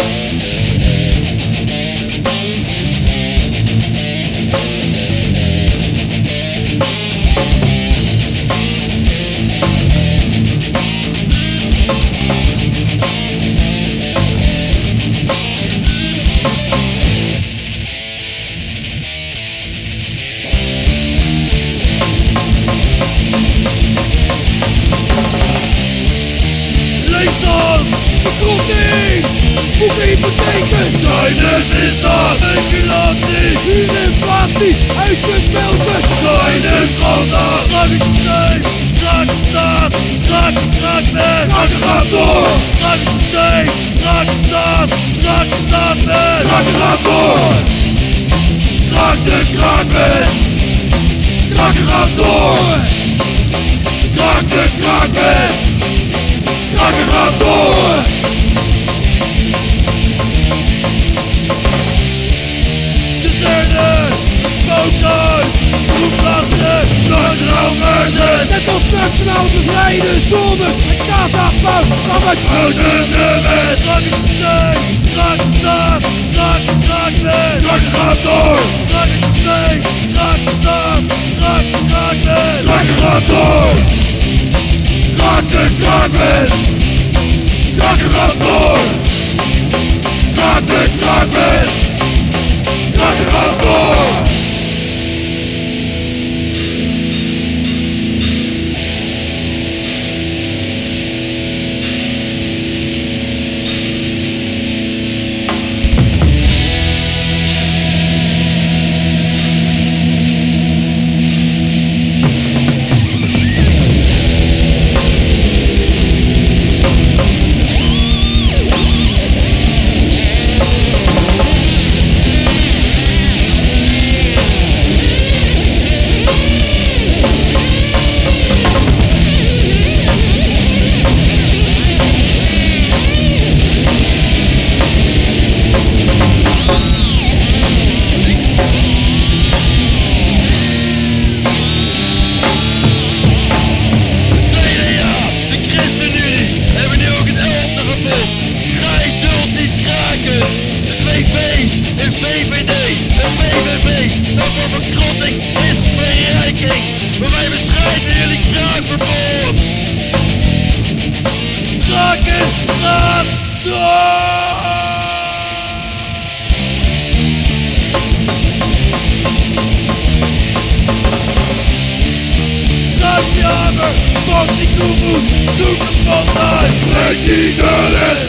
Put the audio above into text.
Thank. Leefstand, verkrotting, boeken hypotheken, Kleine misdaad, speculatie, huurinflatie, huisjesmelken, kleine schandaal, Drakensysteem, drakenstaat, draken, drakenmens, Draken gaat door, drakensysteem, drakenstaat, drakenstaatmens, draken gaat door. Draak de kraakbeen, Net als nationaal bevrijden zonder het Kaza-puin zal het duizend nummer! Drakenstein, Drakenstaan, Drakenstaan, Draken gaat door! Drakenstein, Drakenstaan, Drakenstaan, Draken gaat door! Draken, Draken! Draken gaat door! Draken, VVD, de VVB, dat voor verkrotting is verrijking. Maar wij beschrijven jullie kraakverbod. Kraken gaat door! Schrijf je hamer, pak die koevoet, zoek het van mij, breng die deur